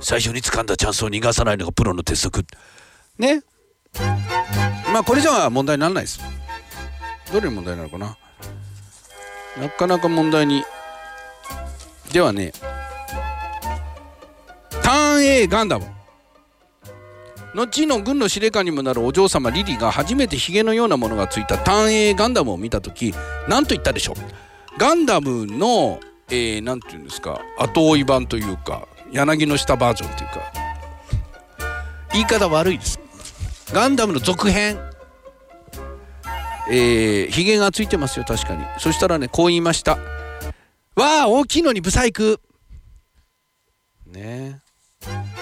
最初に掴んだチャンスを逃がさないのがプロの鉄則。ね。まあこれじゃ問題にならないです。どれに問題なのかな。なかなか問題に。ではね。ターン A ガンダム。後の軍の司令官にもなるお嬢様リリが初めてヒゲのようなものがついた。ターン A ガンダムを見た時何と言ったでしょう。ガンダムの何、えー、て言うんですか。後追い版というか。柳の下バージョンというか。言い方悪いです。ガンダムの続編。えー、ヒゲがついてますよ確かに。そしたらねこう言いました。わあ大きいのにブサイク。ね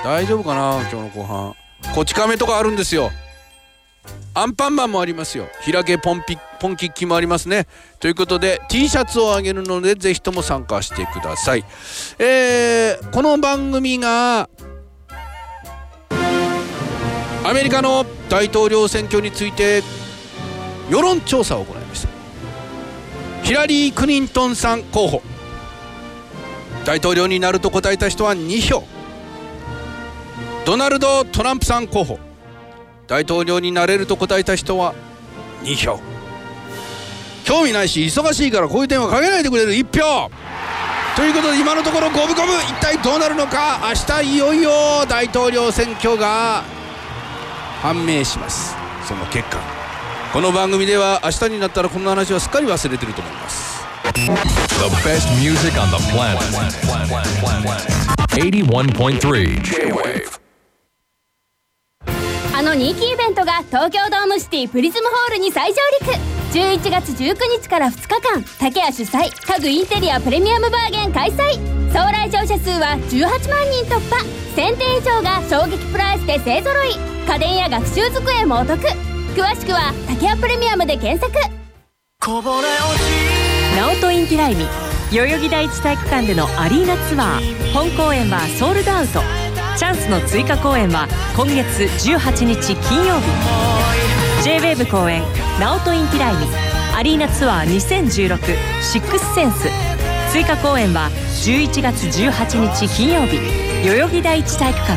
大丈夫かな今日の後半。こち亀とかあるんですよ。アンパンマンもありますよ。開けポンピポンキッキもありますね。ということで T シャツをあげるのでぜひとも参加してください。えー、この番組がアメリカの大統領選挙について世論調査を行いました。ヒラリー・クリントンさん候補。大統領になると答えた人は2票。ドナルド・トランプさん候補。大統領になれると答えた人は2票。興味ないし忙しいからこういう点はかけないでくれる1票。ということで今のところ五分五分。一体どうなるのか。明日いよいよ大統領選挙が判明します。その結果。この番組では明日になったらこの話はすっかり忘れてると思います。The best music on the planet. 81.3 J-Wave. あの人気イベントが東京ドームシティプリズムホールに再上陸。11月19日から2日間竹谷主催家具インテリアプレミアムバーゲン開催。総来場者数は18万人突破。1000点以上が衝撃プライスで勢ぞろい。家電や学習机もお得。詳しくは竹谷プレミアムで検索。こぼれ落ちナオトインティライミ代々木第一体育館でのアリーナツアー本公演はソールドアウト。チャンスの追加公演は今月18日金曜日。J-WAVE 公演「ナオトインティライミ」アリーナツアー2016シックスセンス。追加公演は11月18日金曜日。代々木第一体育館。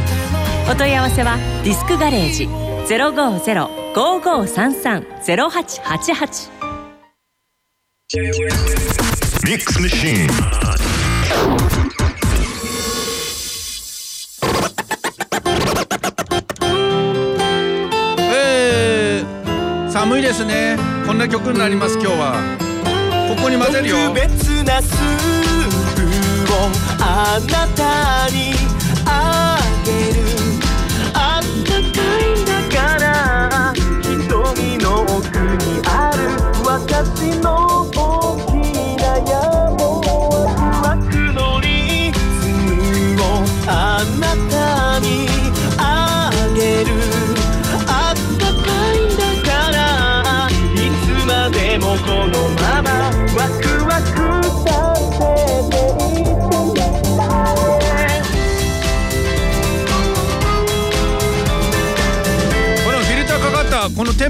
お問い合わせはディスクガレージ。050-5533-0888ミックスマシーン寒いですね。こんな曲になります今日は。ここに混ぜるよ。特別なスープをあなたにあげる。あったかいんだから瞳の奥にある。私の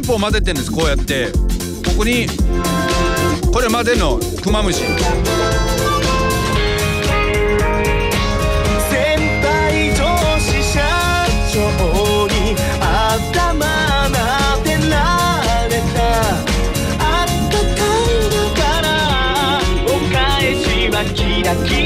こうやって。ここにこれまでのクマムシ。先輩上司社長に頭撫でられた。あったかいだからお返しはキラキラ。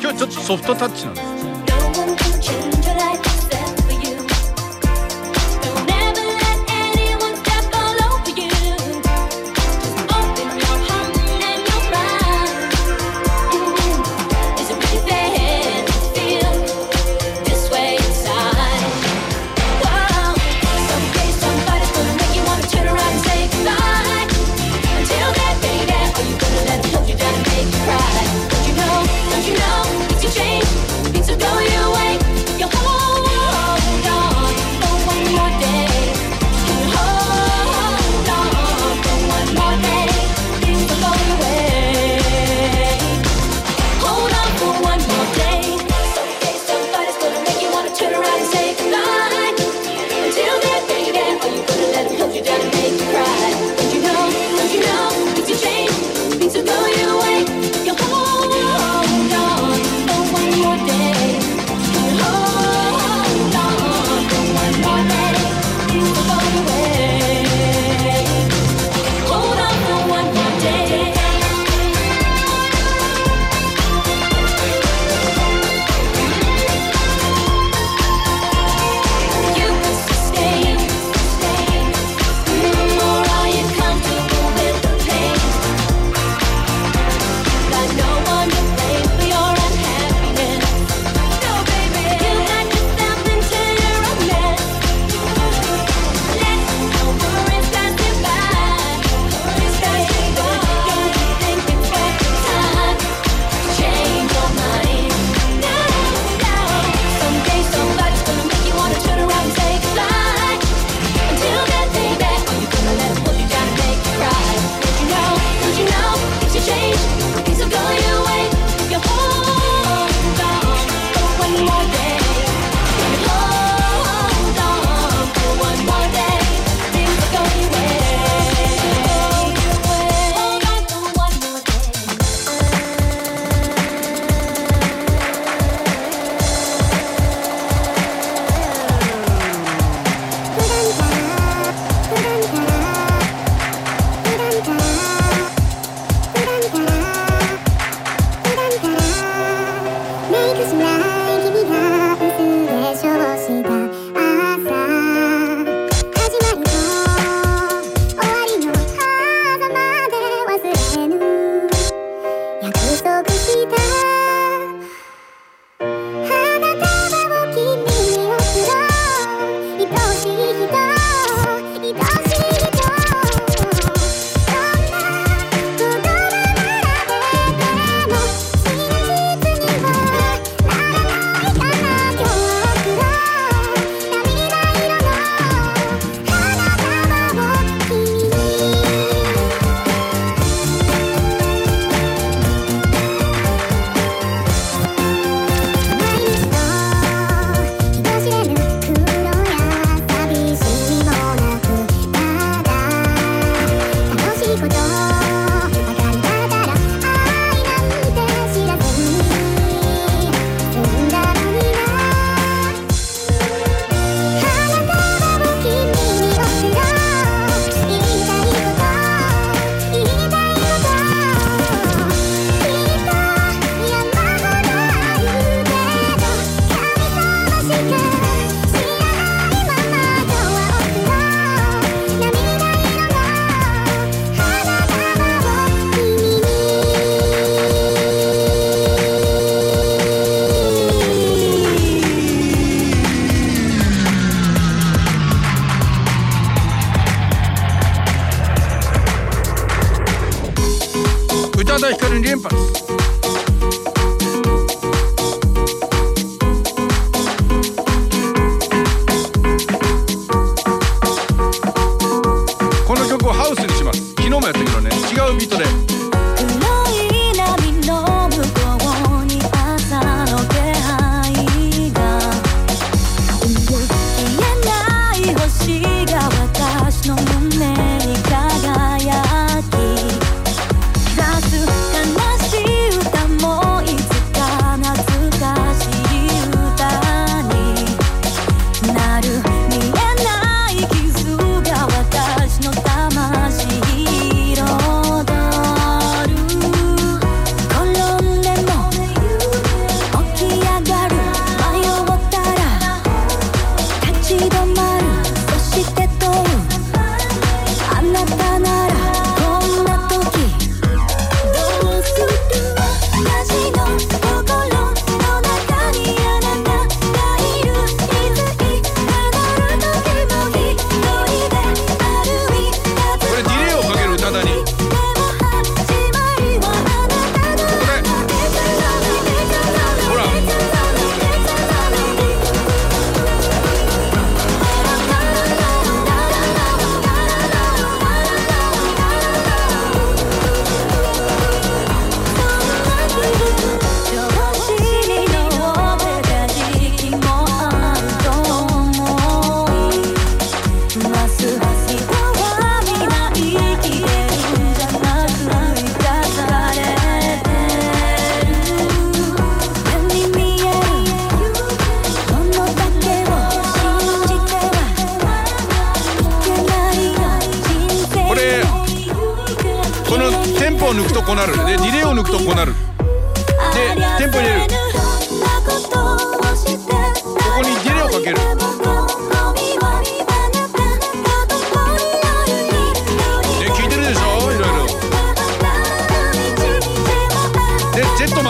今日ちょっとソフトタッチなんです。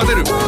出る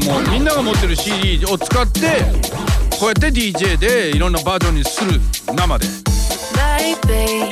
もうみんなが持ってる CD を使ってこうやって DJ でいろんなバージョンにする生で。Baby,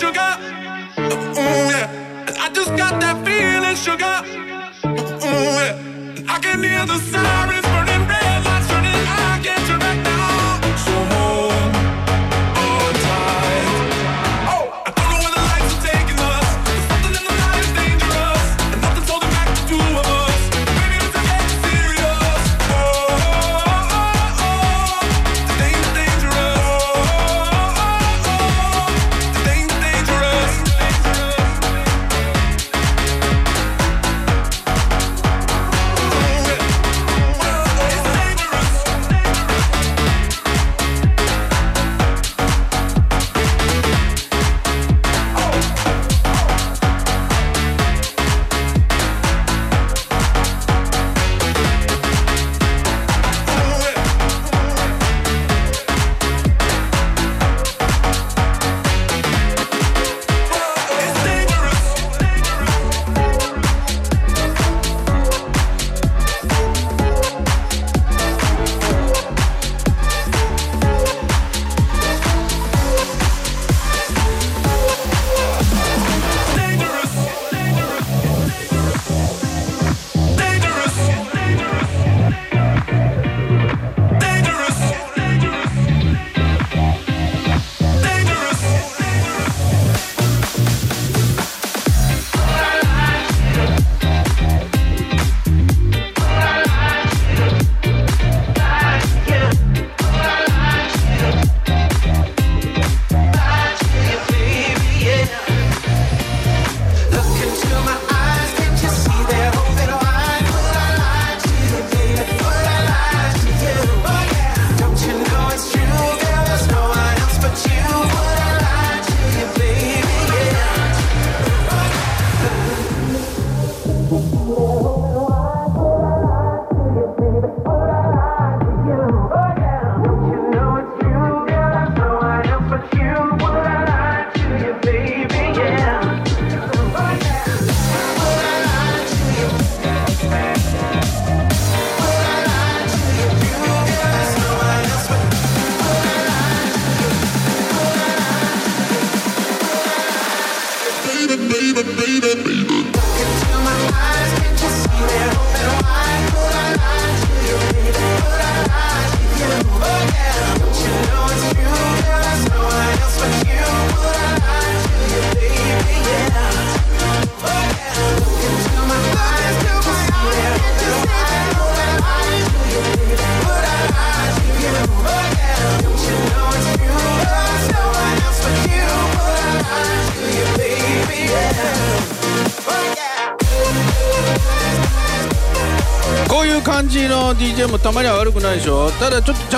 sugar. Ooh, yeah. And I just got that feeling, sugar. Ooh, yeah. And I can hear the sirens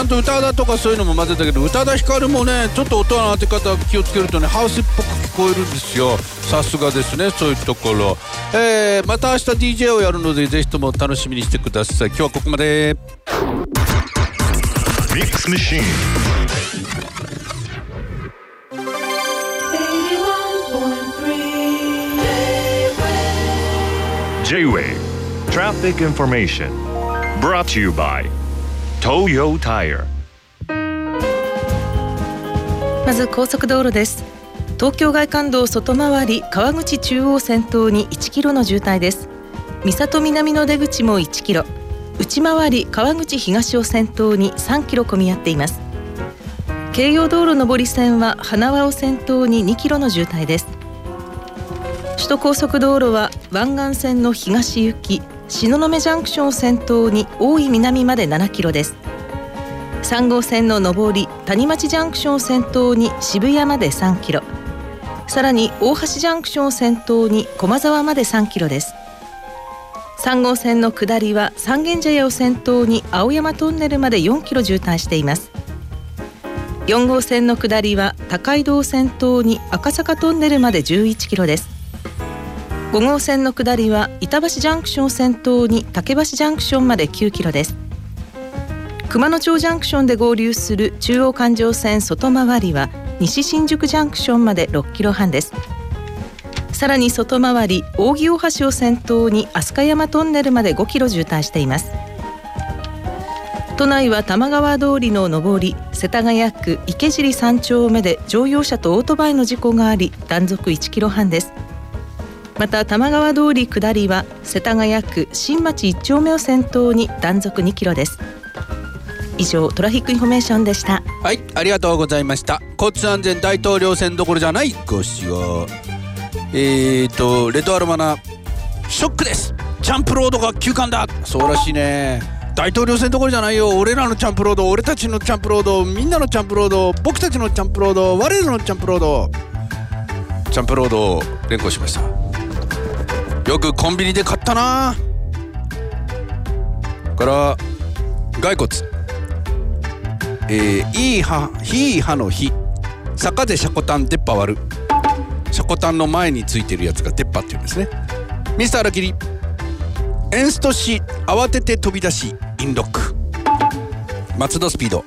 ゃんと歌だとかそういうのも混ぜたけど宇多田ヒカルもねちょっと音の当て方気をつけるとねハウスっぽく聞こえるんですよ。さすがですねそういうところ、えー、また明日 DJ をやるのでぜひとも楽しみにしてください。今日はここまで。Mix Machine. 81.3 J-Wave Traffic Information Brought to you by Toyo Tire. まず高速道路です。東京外環道外回り川口中央先頭に1キロの渋滞です。三郷南の出口も1キロ。内回り川口東を先頭に3キロ混み合っています。京葉道路上り線は花輪を先頭に2キロの渋滞です。首都高速道路は湾岸線の東行き東雲ジャンクションを先頭に大井南まで7キロです。3号線の上り谷町ジャンクションを先頭に渋谷まで3キロ。さらに大橋ジャンクションを先頭に駒沢まで3キロです。3号線の下りは三軒茶屋を先頭に青山トンネルまで4キロ渋滞しています。4号線の下りは高井戸を先頭に赤坂トンネルまで11キロです。5号線の下りは板橋ジャンクション先頭に竹橋ジャンクションまで9キロです。熊野町ジャンクションで合流する中央環状線外回りは西新宿ジャンクションまで6キロ半です。さらに外回り扇大橋を先頭に飛鳥山トンネルまで5キロ渋滞しています。都内は玉川通りの上り世田谷区池尻3丁目で乗用車とオートバイの事故があり断続1キロ半です。また玉川通り下りは世田谷区新町1丁目を先頭に断続2キロです。以上トラフィックインフォメーションでした。はいありがとうございました。交通安全大統領選どころじゃないご視聴えーとレッドアロマナショックです。チャンプロードが休館だ。そうらしいね。大統領選どころじゃないよ。俺らのチャンプロード俺たちのチャンプロードみんなのチャンプロード僕たちのチャンプロード我らのチャンプロード。チャンプロードを連行しましたよくコンビニで買ったな。から骸骨。えー、いい歯ひい歯の日。坂でシャコタン出っ歯割る。シャコタンの前についてるやつが出っ歯っていうんですね。ミスターラキリ。エンストし慌てて飛び出しインロック。松田スピード。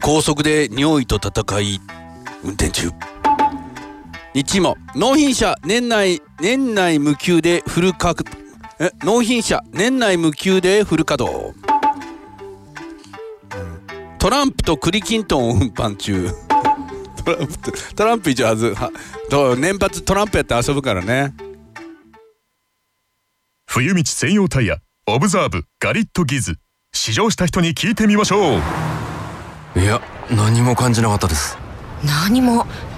高速で尿意と戦い運転中。日も納品者年内年内無休でフル稼え納品者年内無休でフル稼働。トランプとクリキントンを運搬中。トランプとトランプ一応はずはと年末トランプやって遊ぶからね。冬道専用タイヤオブザーブガリットギズ。試乗した人に聞いてみましょう。いや何も感じなかったです。何も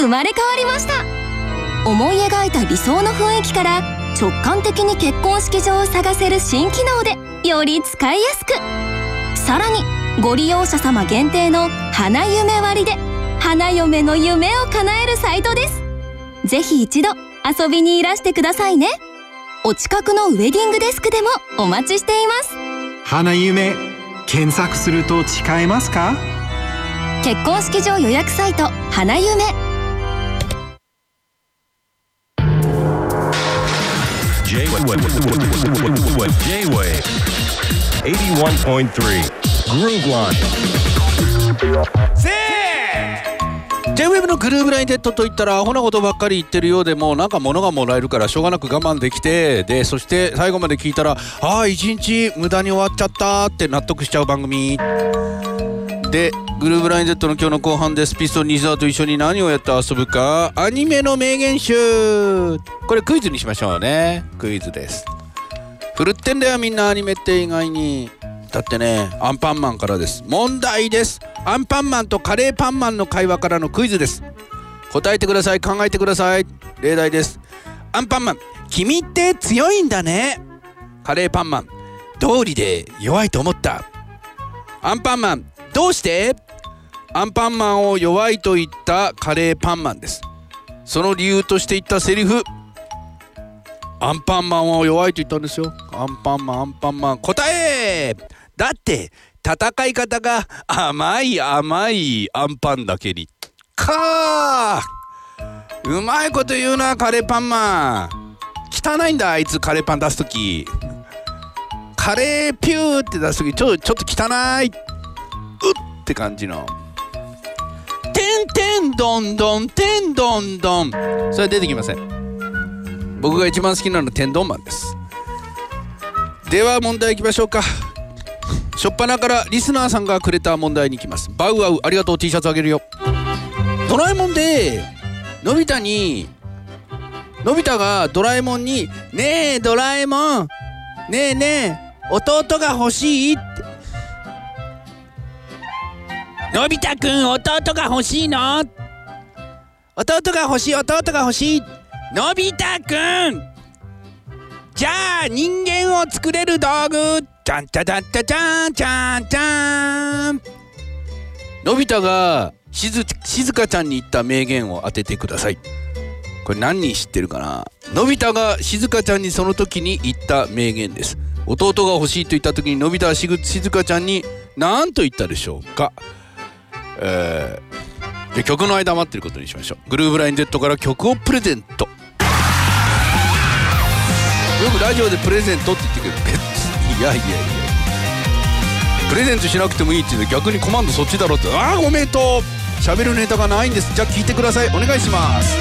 生まれ変わりました。思い描いた理想の雰囲気から直感的に結婚式場を探せる新機能でより使いやすく。さらに、ご利用者様限定の花夢割で花嫁の夢を叶えるサイトです。ぜひ一度遊びにいらしてくださいね。お近くのウェディングデスクでもお待ちしています。花夢検索すると誓えますか？結婚式場予約サイト花夢 J-Wave 81.3 Groove Line せー J-WEB のグルーブラインデッドといったらアホなことばっかり言ってるようでもなんか物がもらえるからしょうがなく我慢できてでそして最後まで聞いたらああ一日無駄に終わっちゃったって納得しちゃう番組。でグルーブライン Z の今日の後半です。ピストン西澤と一緒に何をやって遊ぶか。アニメの名言集。これクイズにしましょうね。クイズです。ふるってんだよみんなアニメって意外に。だってねアンパンマンからです。問題です。アンパンマンとカレーパンマンの会話からのクイズです。答えてください。考えてください。例題です。アンパンマン。君って強いんだね。カレーパンマン。道理で弱いと思った。アンパンマン。どうして？アンパンマンを弱いと言ったカレーパンマンです。その理由として言ったセリフ。アンパンマンは弱いと言ったんですよ。アンパンマンアンパンマン。答え！だって戦い方が甘い甘いアンパンだけに。かーうまいこと言うなカレーパンマン。汚いんだあいつカレーパン出す時カレーピューって出す時ちょちょっと汚い。って感じの。てんてんどんどんてんどんどん。それ出てきません。僕が一番好きなのは天丼マンです。では問題いきましょうか。初っ端からリスナーさんがくれた問題に行きます。バウアウありがとう。T シャツあげるよ。ドラえもんでのび太にのび太がドラえもんに「ねえドラえもん。ねえねえ弟が欲しい?」って「のび太くん弟が欲しいの?」弟が欲しい弟が欲しい。のび太くん！じゃあ人間を作れる道具。じゃんじゃじゃんじゃじゃんじゃんじゃん。のび太がしず静香ちゃんに言った名言を当ててください。これ何人知ってるかな？のび太が静香ちゃんにその時に言った名言です。弟が欲しいと言った時にのび太はしぐ静香ちゃんに何と言ったでしょうか？えー、で曲の間待ってることにしましょう。グルーブライン Z から曲をプレゼント。よくラジオでプレゼントって言ってくる。別に。いやいやいや。プレゼントしなくてもいいって言うと逆にコマンドそっちだろって。ああごめんと喋るネタがないんです。じゃあ聞いてください。お願いします。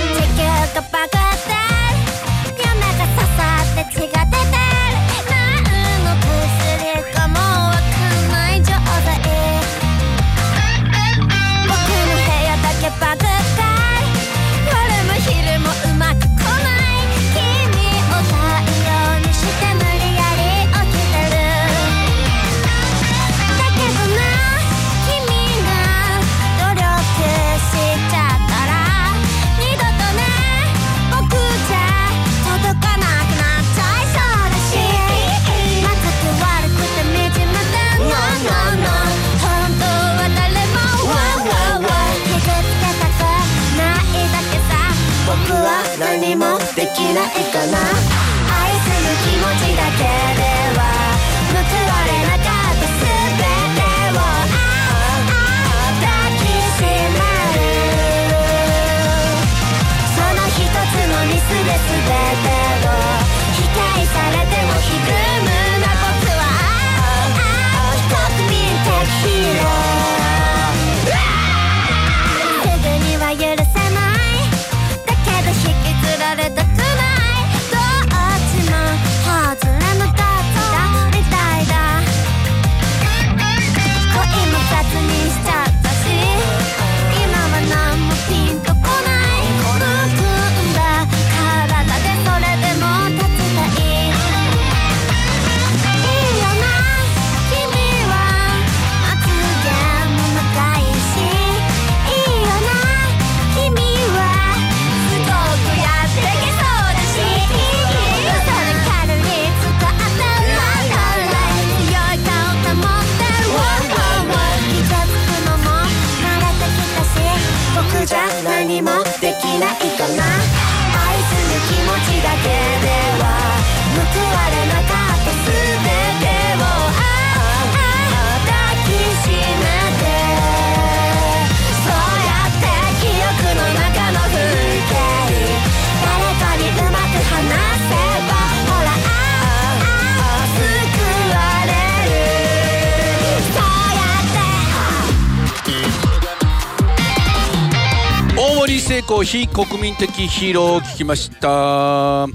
非国民的ヒーローを聞きました。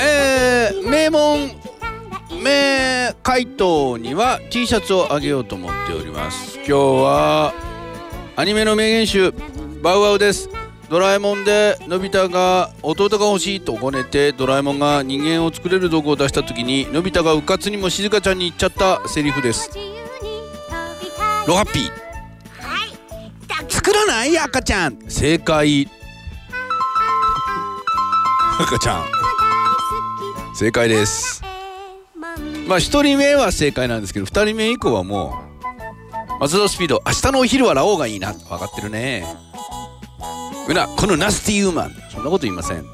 えー、名門名回答には T シャツをあげようと思っております。今日はアニメの名言集バウアウです。ドラえもんでのび太が弟が欲しいとごねてドラえもんが人間を作れる道具を出した時にのび太がうかつにも静香ちゃんに言っちゃったセリフです。ロハッピー。作らない？赤ちゃん。正解。赤ちゃん。正解です。まあ一人目は正解なんですけど二人目以降はもう松田スピード明日のお昼はラオウがいいな。分かってるね。うなこのナスティーウーマン。そんなこと言いません。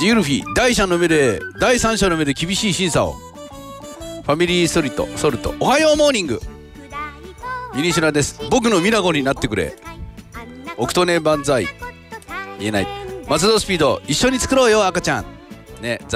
ジウルフィ第三者の目で第三者の目で厳しい審査を。ファミリーソリトソルト。おはようモーニング。ミニシュラです。僕のミラゴになってくれ。オクトネ万歳言えない。松戸スピード一緒に作ろうよ赤ちゃん。ね残